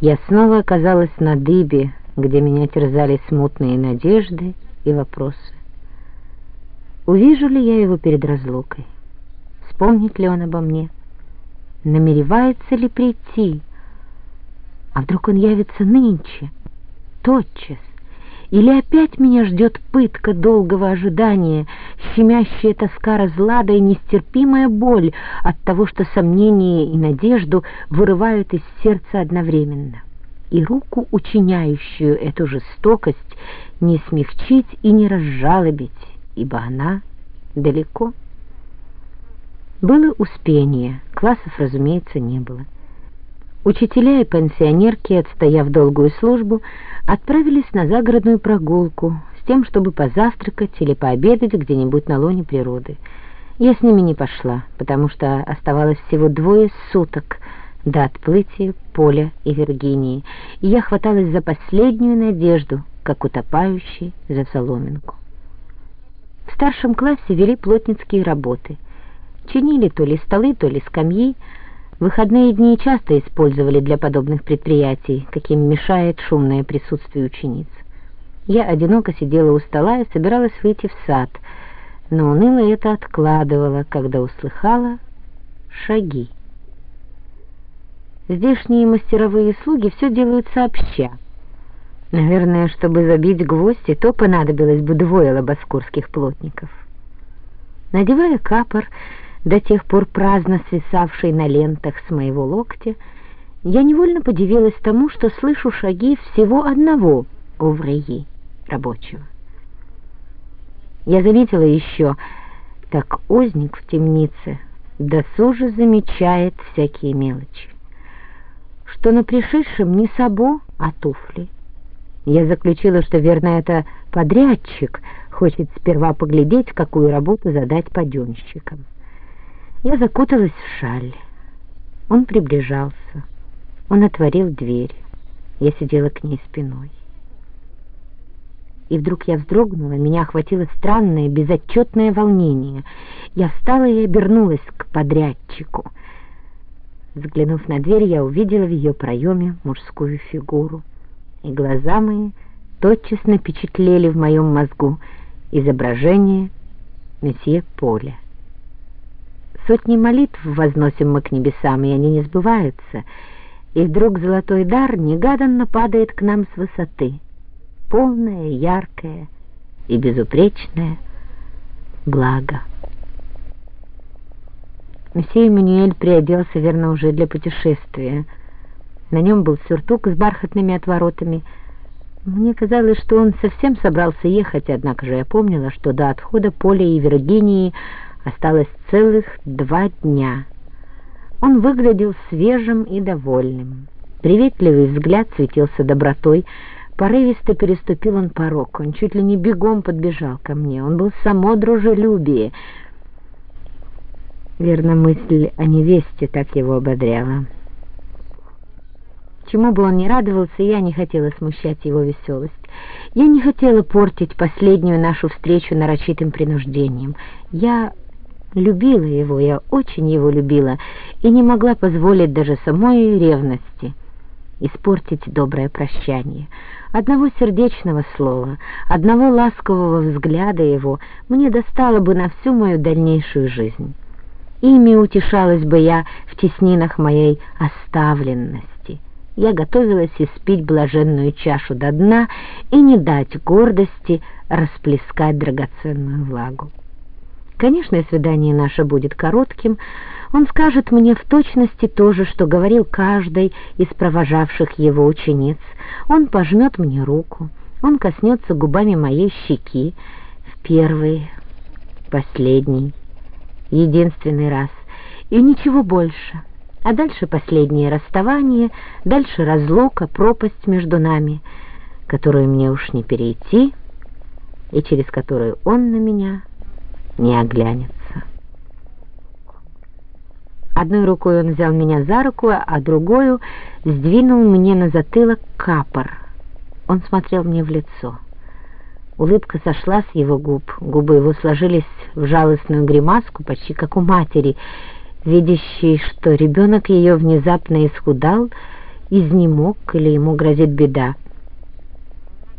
Я снова оказалась на дыбе, где меня терзали смутные надежды и вопросы. Увижу ли я его перед разлукой? Вспомнит ли он обо мне? Намеревается ли прийти? А вдруг он явится нынче, тотчас? Или опять меня ждет пытка долгого ожидания, щемящая тоска разлада и нестерпимая боль от того, что сомнение и надежду вырывают из сердца одновременно, и руку, учиняющую эту жестокость, не смягчить и не разжалобить, ибо она далеко. Было успение, классов, разумеется, не было. Учителя и пенсионерки, отстояв долгую службу, отправились на загородную прогулку с тем, чтобы позавтракать или пообедать где-нибудь на лоне природы. Я с ними не пошла, потому что оставалось всего двое суток до отплытия Поля и Виргинии, и я хваталась за последнюю надежду, как утопающий за соломинку. В старшем классе вели плотницкие работы. Чинили то ли столы, то ли скамьи, Выходные дни часто использовали для подобных предприятий, каким мешает шумное присутствие учениц. Я одиноко сидела у стола и собиралась выйти в сад, но уныло это откладывала, когда услыхала шаги. Здешние мастеровые слуги все делают сообща. Наверное, чтобы забить гвозди, то понадобилось бы двое лобоскурских плотников. Надевая капор, до тех пор праздно свисавшей на лентах с моего локтя, я невольно подивилась тому, что слышу шаги всего одного увреи, рабочего. Я заметила еще, как узник в темнице досуже замечает всякие мелочи, что на пришедшем не сабо, а туфли. Я заключила, что, верно, это подрядчик хочет сперва поглядеть, какую работу задать паденщикам. Я закуталась в шаль. Он приближался. Он отворил дверь. Я сидела к ней спиной. И вдруг я вздрогнула, меня охватило странное, безотчетное волнение. Я встала и обернулась к подрядчику. Взглянув на дверь, я увидела в ее проеме мужскую фигуру, и глаза мои тотчас напечатлели в моем мозгу изображение месье Поля. Сотни молитв возносим мы к небесам, и они не сбываются. И вдруг золотой дар негаданно падает к нам с высоты. Полное, яркое и безупречное благо. Месье Эммануэль приоделся, верно, уже для путешествия. На нем был сюртук с бархатными отворотами. Мне казалось, что он совсем собрался ехать, однако же я помнила, что до отхода Поля и Виргинии Осталось целых два дня. Он выглядел свежим и довольным. Приветливый взгляд светился добротой. Порывисто переступил он порог. Он чуть ли не бегом подбежал ко мне. Он был само дружелюбие. Верно, мысль о невесте так его ободряла. Чему бы он ни радовался, я не хотела смущать его веселость. Я не хотела портить последнюю нашу встречу нарочитым принуждением. Я Любила его, я очень его любила, и не могла позволить даже самой ревности испортить доброе прощание. Одного сердечного слова, одного ласкового взгляда его мне достало бы на всю мою дальнейшую жизнь. Ими утешалась бы я в теснинах моей оставленности. Я готовилась испить блаженную чашу до дна и не дать гордости расплескать драгоценную влагу. Конечно, свидание наше будет коротким. Он скажет мне в точности то же, что говорил каждой из провожавших его учениц. Он пожмет мне руку, он коснется губами моей щеки в первый, последний, единственный раз, и ничего больше. А дальше последнее расставание, дальше разлука, пропасть между нами, которую мне уж не перейти, и через которую он на меня не оглянется. Одной рукой он взял меня за руку, а другую сдвинул мне на затылок капор. Он смотрел мне в лицо. Улыбка сошла с его губ, губы его сложились в жалостную гримаску, почти как у матери, видящей, что ребенок ее внезапно исхудал изнемог или ему грозит беда.